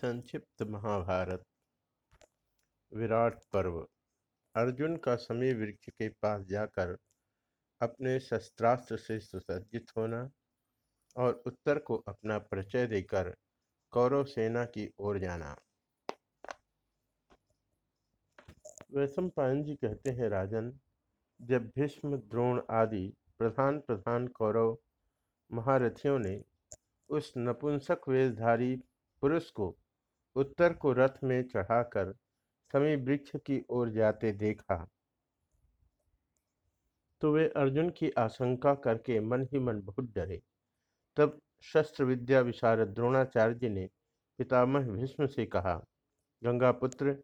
संक्षिप्त महाभारत। विराट पर्व। अर्जुन का समी वृक्ष के पास जाकर अपने शस्त्रास्त्र से सुसज्जित होना और उत्तर को अपना परिचय देकर कौरव सेना की ओर जाना। वैश्व पायन जी कहते हैं, राजन, जब भीष्म, द्रोण आदि प्रधान प्रधान कौरव महारथियों ने उस नपुंसक वेशधारी पुरुष को उत्तर को रथ में चढ़ाकर समी वृक्ष की ओर जाते देखा। तो वे अर्जुन की आशंका करके मन ही मन बहुत डरे। तब शस्त्र विद्या विशारद द्रोणाचार्य ने पितामह भीष्म से कहा, गंगा पुत्र,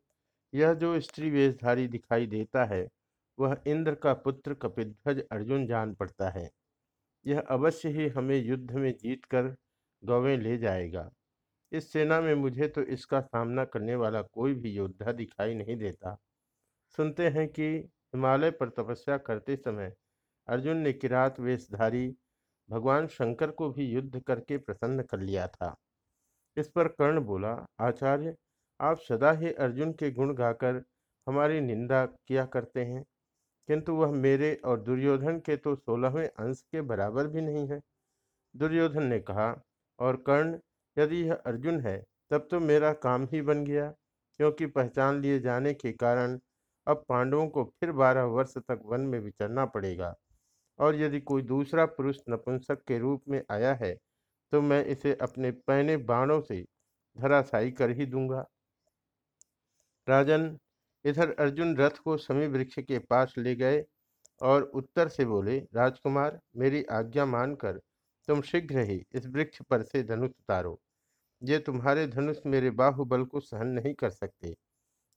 यह जो स्त्री वेशधारी दिखाई देता है, वह इंद्र का पुत्र कपिध्वज अर्जुन जान पड़ता है। यह अवश्य ही हमें युद्ध में जीतकर गौवें ले जाएगा। इस सेना में मुझे तो इसका सामना करने वाला कोई भी योद्धा दिखाई नहीं देता। सुनते हैं कि हिमालय पर तपस्या करते समय अर्जुन ने किरात वेशधारी भगवान शंकर को भी युद्ध करके प्रसन्न कर लिया था। इस पर कर्ण बोला, आचार्य, आप सदा ही अर्जुन के गुण गाकर हमारी निंदा किया करते हैं। किंतु वह मेरे और दुर्योधन के तो सोलहवें अंश के बराबर भी नहीं है। दुर्योधन ने कहा, और कर्ण यदि यह अर्जुन है, तब तो मेरा काम ही बन गया, क्योंकि पहचान लिए जाने के कारण अब पांडवों को फिर बारह वर्ष तक वन में विचरना पड़ेगा। और यदि कोई दूसरा पुरुष नपुंसक के रूप में आया है तो मैं इसे अपने पहने बाणों से धराशायी कर ही दूँगा। राजन, इधर अर्जुन रथ को समी वृक्ष के पास ले गए और उत्तर से बोले, राजकुमार, मेरी आज्ञा मानकर तुम शीघ्र ही इस वृक्ष पर से धनुष उतारो। ये तुम्हारे धनुष मेरे बाहुबल को सहन नहीं कर सकते।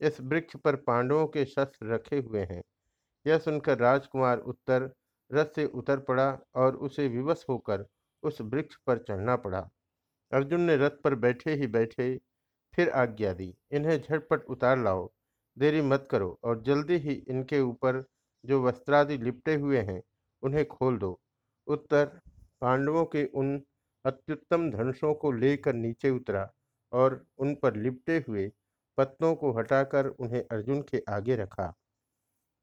इस वृक्ष पर पांडवों के शस्त्र रखे हुए हैं। यह सुनकर राजकुमार उत्तर रथ से उतर पड़ा और उसे विवश होकर उस वृक्ष पर चढ़ना पड़ा। अर्जुन ने रथ पर बैठे ही बैठे फिर आज्ञा दी, इन्हें झटपट उतार लाओ, देरी मत करो और जल्दी ही इनके ऊपर जो वस्त्रादि लिपटे हुए हैं उन्हें खोल दो। उत्तर पांडवों के उन अत्युत्तम धनुषों को लेकर नीचे उतरा और उन पर लिपटे हुए पत्तों को हटाकर उन्हें अर्जुन के आगे रखा।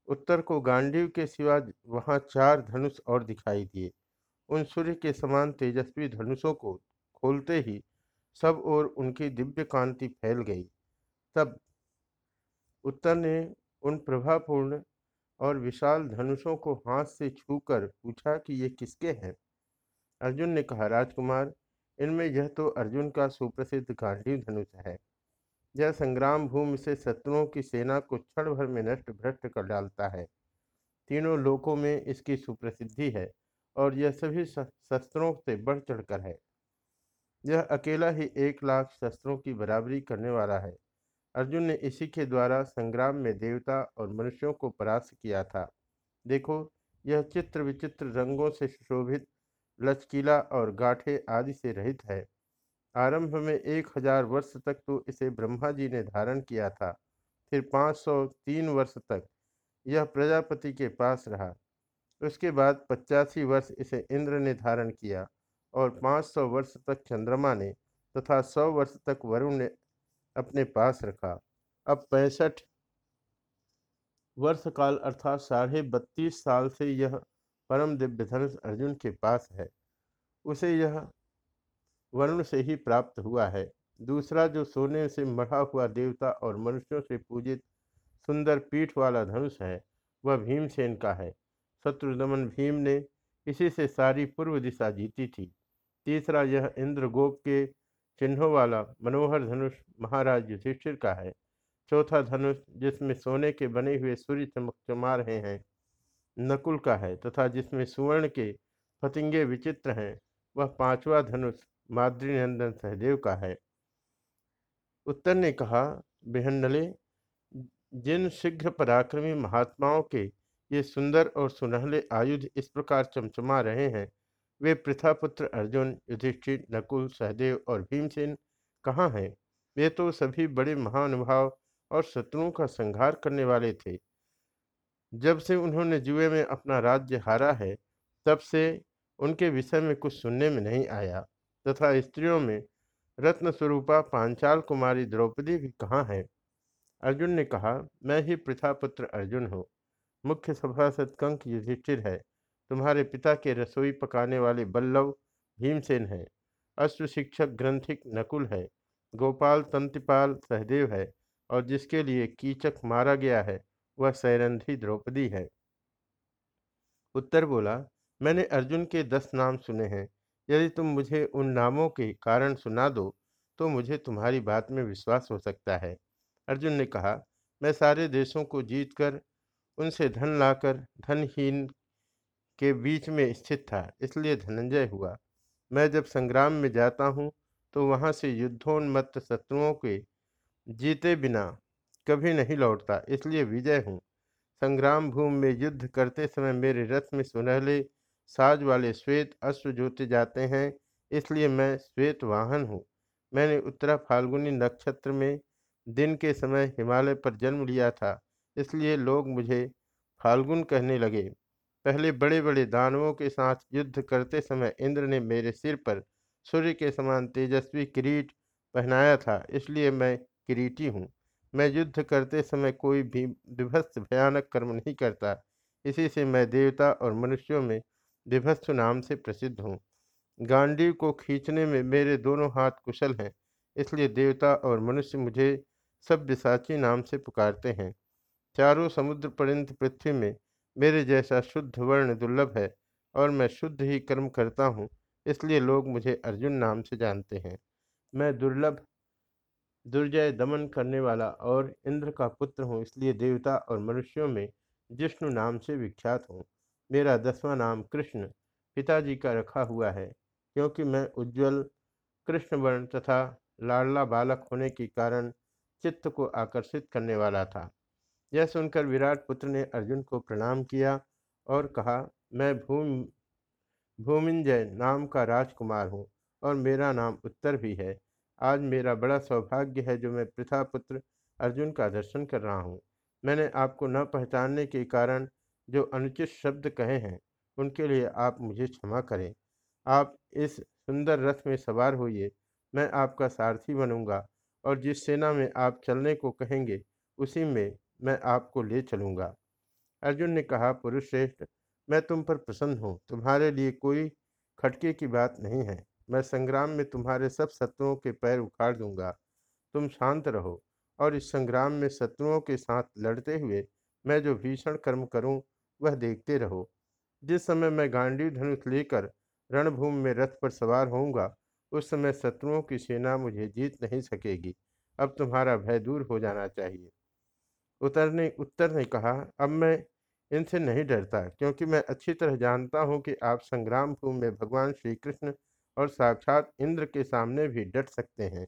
उत्तर को गांडीव के सिवा वहाँ चार धनुष और दिखाई दिए। उन सूर्य के समान तेजस्वी धनुषों को खोलते ही सब ओर उनकी दिव्य कांति फैल गई। तब उत्तर ने उन प्रभापूर्ण और विशाल धनुषों को हाथ से छूकर पूछा कि ये किसके हैं? अर्जुन ने कहा, राजकुमार, इनमें यह तो अर्जुन का सुप्रसिद्ध गांधी धनुष है। यह संग्राम भूमि से शत्रुओं की सेना को क्षण भर में नष्ट भ्रष्ट कर डालता है। तीनों लोकों में इसकी सुप्रसिद्धि है और यह सभी शस्त्रों से बढ़ चढ़कर है। यह अकेला ही एक लाख शस्त्रों की बराबरी करने वाला है। अर्जुन ने इसी के द्वारा संग्राम में देवता और मनुष्यों को परास्त किया था। देखो, यह चित्र विचित्र रंगों से सुशोभित लचकीला और गाठे आदि से रहित है। आरंभ में एक हज़ार वर्ष तक तो इसे ब्रह्मा जी ने धारण किया था, फिर पाँच सौ तीन वर्ष तक यह प्रजापति के पास रहा। उसके बाद पचासी वर्ष इसे इंद्र ने धारण किया और पाँच सौ वर्ष तक चंद्रमा ने तथा सौ वर्ष तक वरुण ने अपने पास रखा। अब पैंसठ वर्ष काल अर्थात साढ़े बत्तीस साल से यह परम दिव्य धनुष अर्जुन के पास है। उसे यह वरुण से ही प्राप्त हुआ है। दूसरा जो सोने से मढ़ा हुआ देवता और मनुष्यों से पूजित सुंदर पीठ वाला धनुष है, वह भीमसेन का है। शत्रुदमन भीम ने इसी से सारी पूर्व दिशा जीती थी। तीसरा, यह इंद्रगोप के चिन्हों वाला मनोहर धनुष महाराज युधिष्ठिर का है। चौथा धनुष, जिसमें सोने के बने हुए सूर्य चमक चमा रहे हैं। नकुल का है तथा जिसमें सुवर्ण के फतिंगे विचित्र हैं, वह पांचवा धनुष माद्रीनंदन सहदेव का है। उत्तर ने कहा बेहनले जिन शीघ्र पराक्रमी महात्माओं के ये सुंदर और सुनहले आयुध इस प्रकार चमचमा रहे हैं, वे प्रथापुत्र अर्जुन, युधिष्ठिर, नकुल, सहदेव और भीमसेन कहाँ हैं? वे तो सभी बड़े महानुभाव और शत्रुओं का संहार करने वाले थे। जब से उन्होंने जुए में अपना राज्य हारा है, तब से उनके विषय में कुछ सुनने में नहीं आया, तथा स्त्रियों में रत्न स्वरूपा पांचाल कुमारी द्रौपदी भी कहाँ है? अर्जुन ने कहा, मैं ही प्रथापुत्र अर्जुन हूँ। मुख्य सभासद कंक युधिष्ठिर है। तुम्हारे पिता के रसोई पकाने वाले बल्लभ भीमसेन है। अश्व शिक्षक ग्रंथिक नकुल है। गोपाल तंतिपाल सहदेव है। और जिसके लिए कीचक मारा गया है वह सैरंधी द्रौपदी है। उत्तर बोला, मैंने अर्जुन के दस नाम सुने हैं। यदि तुम मुझे उन नामों के कारण सुना दो तो मुझे तुम्हारी बात में विश्वास हो सकता है। अर्जुन ने कहा, मैं सारे देशों को जीतकर, उनसे धन लाकर, धनहीन के बीच में स्थित था, इसलिए धनंजय हुआ। मैं जब संग्राम में जाता हूँ तो वहाँ से युद्धोन्मत्त शत्रुओं के जीते बिना कभी नहीं लौटता, इसलिए विजय हूँ। संग्राम भूमि में युद्ध करते समय मेरे रथ में सुनहले, साज वाले श्वेत अश्व जोते जाते हैं, इसलिए मैं श्वेत वाहन हूँ। मैंने उत्तरा फाल्गुनी नक्षत्र में दिन के समय हिमालय पर जन्म लिया था, इसलिए लोग मुझे फाल्गुन कहने लगे। पहले बड़े बड़े दानवों के साथ युद्ध करते समय इंद्र ने मेरे सिर पर सूर्य के समान तेजस्वी किरीट पहनाया था, इसलिए मैं किरीटी हूँ। मैं युद्ध करते समय कोई भी विभत्स भयानक कर्म नहीं करता। इसी से मैं देवता और मनुष्यों में विभत्स नाम से प्रसिद्ध हूँ। गांडीव को खींचने में मेरे दोनों हाथ कुशल हैं, इसलिए देवता और मनुष्य मुझे सब विसाची नाम से पुकारते हैं। चारों समुद्र पर्यंत पृथ्वी में मेरे जैसा शुद्ध वर्ण दुर्लभ है और मैं शुद्ध ही कर्म करता हूँ, इसलिए लोग मुझे अर्जुन नाम से जानते हैं। मैं दुर्लभ दुर्जय दमन करने वाला और इंद्र का पुत्र हूँ, इसलिए देवता और मनुष्यों में जिष्णु नाम से विख्यात हूँ। मेरा दसवां नाम कृष्ण, पिताजी का रखा हुआ है, क्योंकि मैं उज्ज्वल, कृष्णवर्ण तथा लाडला बालक होने के कारण चित्त को आकर्षित करने वाला था। यह सुनकर विराट पुत्र ने अर्जुन को प्रणाम किया और कहा, मैं भूमि, भूमिंजय नाम का राजकुमार हूँ और मेरा नाम उत्तर भी है। आज मेरा बड़ा सौभाग्य है जो मैं प्रथा पुत्र अर्जुन का दर्शन कर रहा हूँ। मैंने आपको न पहचानने के कारण जो अनुचित शब्द कहे हैं, उनके लिए आप मुझे क्षमा करें। आप इस सुंदर रथ में सवार होइए, मैं आपका सारथी बनूँगा और जिस सेना में आप चलने को कहेंगे, उसी में मैं आपको ले चलूँगा। अर्जुन ने कहा, पुरुष श्रेष्ठ, मैं तुम पर प्रसन्न हूँ, तुम्हारे लिए कोई खटके की बात नहीं है। मैं संग्राम में तुम्हारे सब शत्रुओं के पैर उखाड़ दूँगा। तुम शांत रहो और इस संग्राम में शत्रुओं के साथ लड़ते हुए मैं जो भीषण कर्म करूँ, वह देखते रहो। जिस समय मैं गांडी धनुष लेकर रणभूमि में रथ पर सवार होऊँगा, उस समय शत्रुओं की सेना मुझे जीत नहीं सकेगी। अब तुम्हारा भय दूर हो जाना चाहिए। उतरने, उत्तर ने कहा, अब मैं इनसे नहीं डरता, क्योंकि मैं अच्छी तरह जानता हूँ कि आप संग्राम भूमि में भगवान श्री कृष्ण और साक्षात इंद्र के सामने भी डट सकते हैं।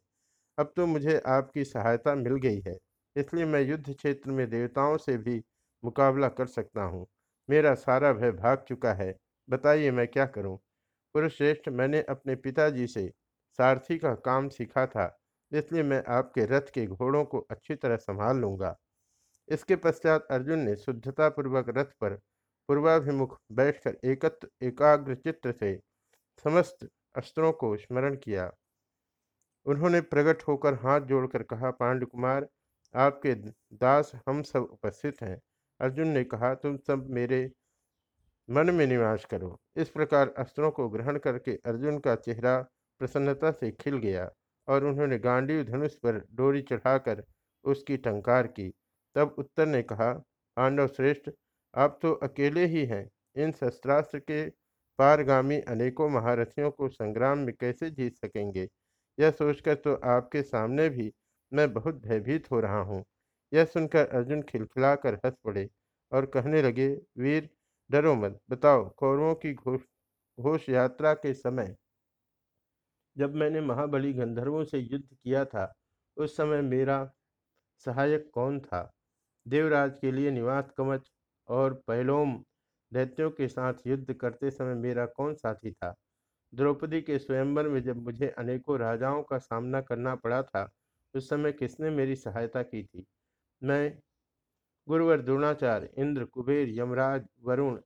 अब तो मुझे आपकी सहायता मिल गई है, इसलिए मैं युद्ध क्षेत्र में देवताओं से भी मुकाबला कर सकता हूँ। मेरा सारा भय भाग चुका है, बताइए मैं क्या करूँ? पुरुषश्रेष्ठ, मैंने अपने पिताजी से सारथी का काम सीखा था, इसलिए मैं आपके रथ के घोड़ों को अच्छी तरह संभाल लूँगा। इसके पश्चात अर्जुन ने शुद्धतापूर्वक रथ पर पूर्वाभिमुख बैठकर एकत्र एकाग्र चित्र से समस्त अस्त्रों को स्मरण किया। उन्होंने प्रकट होकर हाथ जोड़कर कहा पांडुकुमार आपके दास हम सब उपस्थित हैं। अर्जुन ने कहा, तुम सब मेरे मन में निवास करो। इस प्रकार अस्त्रों को ग्रहण करके अर्जुन का चेहरा प्रसन्नता से खिल गया और उन्होंने गांडीव धनुष पर डोरी चढ़ाकर उसकी टंकार की। तब उत्तर ने कहा, पांडव श्रेष्ठ, आप तो अकेले ही हैं। इन शस्त्रास्त्र के पारगामी अनेकों महारथियों को संग्राम में कैसे जीत सकेंगे? यह सोचकर तो आपके सामने भी मैं बहुत भयभीत हो रहा हूँ। यह सुनकर अर्जुन खिलखिलाकर हंस पड़े और कहने लगे, वीर, डरो मत। बताओ, कौरवों की घोष घोष यात्रा के समय जब मैंने महाबली गंधर्वों से युद्ध किया था, उस समय मेरा सहायक कौन था? देवराज के लिए निवास कवच और पैलोम दैत्यों के साथ युद्ध करते समय मेरा कौन साथी था? द्रौपदी के स्वयंवर में जब मुझे अनेकों राजाओं का सामना करना पड़ा था, उस समय किसने मेरी सहायता की थी? मैं, गुरुवर द्रोणाचार्य, इंद्र, कुबेर, यमराज, वरुण,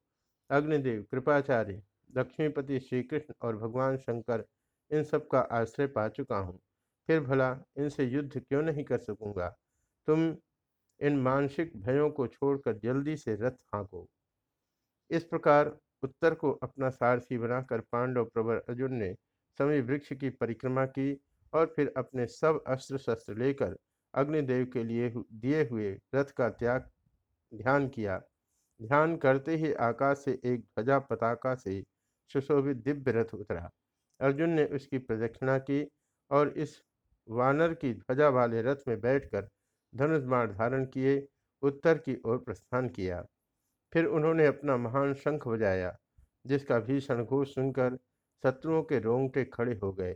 अग्निदेव, कृपाचार्य, लक्ष्मीपति श्री कृष्ण और भगवान शंकर, इन सब का आश्रय पा चुका हूँ। फिर भला इनसे युद्ध क्यों नहीं कर सकूँगा? तुम इन मानसिक भयों को छोड़कर जल्दी से रथ हाँको। इस प्रकार उत्तर को अपना सारथी बनाकर पांडव प्रवर अर्जुन ने समय वृक्ष की परिक्रमा की और फिर अपने सब अस्त्र शस्त्र लेकर अग्निदेव के लिए दिए हुए रथ का त्याग, ध्यान किया। ध्यान करते ही आकाश से एक ध्वजा पताका से सुशोभित दिव्य रथ उतरा। अर्जुन ने उसकी प्रदक्षिणा की और इस वानर की ध्वजा वाले रथ में बैठकर धनुष बाण धारण किए, उत्तर की ओर प्रस्थान किया। फिर उन्होंने अपना महान शंख बजाया, जिसका भीषण घोष सुनकर शत्रुओं के रोंगटे खड़े हो गए।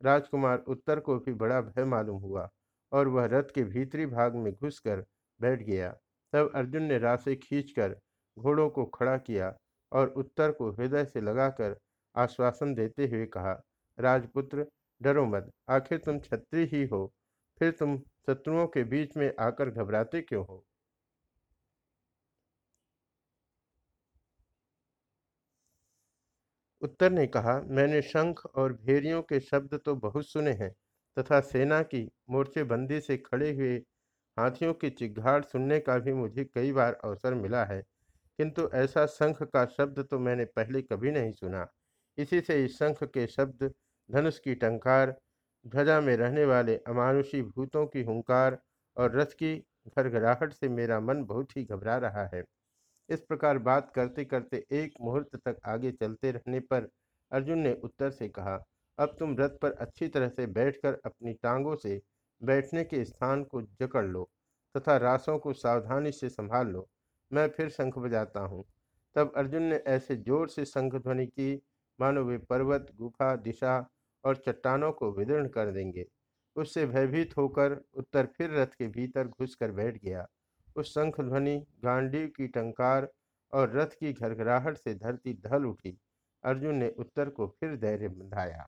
राजकुमार उत्तर को भी बड़ा भय मालूम हुआ और वह रथ के भीतरी भाग में घुसकर बैठ गया। तब अर्जुन ने राशि खींचकर घोड़ों को खड़ा किया और उत्तर को हृदय से लगाकर आश्वासन देते हुए कहा, राजपुत्र, डरो मत। आखिर तुम छत्री ही हो। फिर तुम शत्रुओं के बीच में आकर घबराते क्यों हो? उत्तर ने कहा, मैंने शंख और भेरियों के शब्द तो बहुत सुने हैं, तथा सेना की मोर्चेबंदी से खड़े हुए हाथियों की चिघाड़ सुनने का भी मुझे कई बार अवसर मिला है, किंतु ऐसा शंख का शब्द तो मैंने पहले कभी नहीं सुना। इसी से इस शंख के शब्द, धनुष की टंकार, ध्वजा में रहने वाले अमानुषी भूतों की हुंकार और रथ की घरघराहट से मेरा मन बहुत ही घबरा रहा है। इस प्रकार बात करते करते एक मुहूर्त तक आगे चलते रहने पर अर्जुन ने उत्तर से कहा, अब तुम रथ पर अच्छी तरह से बैठकर अपनी टांगों से बैठने के स्थान को जकड़ लो तथा रासों को सावधानी से संभाल लो। मैं फिर शंख बजाता हूँ। तब अर्जुन ने ऐसे ज़ोर से शंख ध्वनि की, मानो वे पर्वत, गुफा, दिशा और चट्टानों को विदीर्ण कर देंगे। उससे भयभीत होकर उत्तर फिर रथ के भीतर घुसकर बैठ गया। उस शंख ध्वनि, गांडीव की टंकार और रथ की घरघराहट से धरती ढल उठी। अर्जुन ने उत्तर को फिर धैर्य बंधाया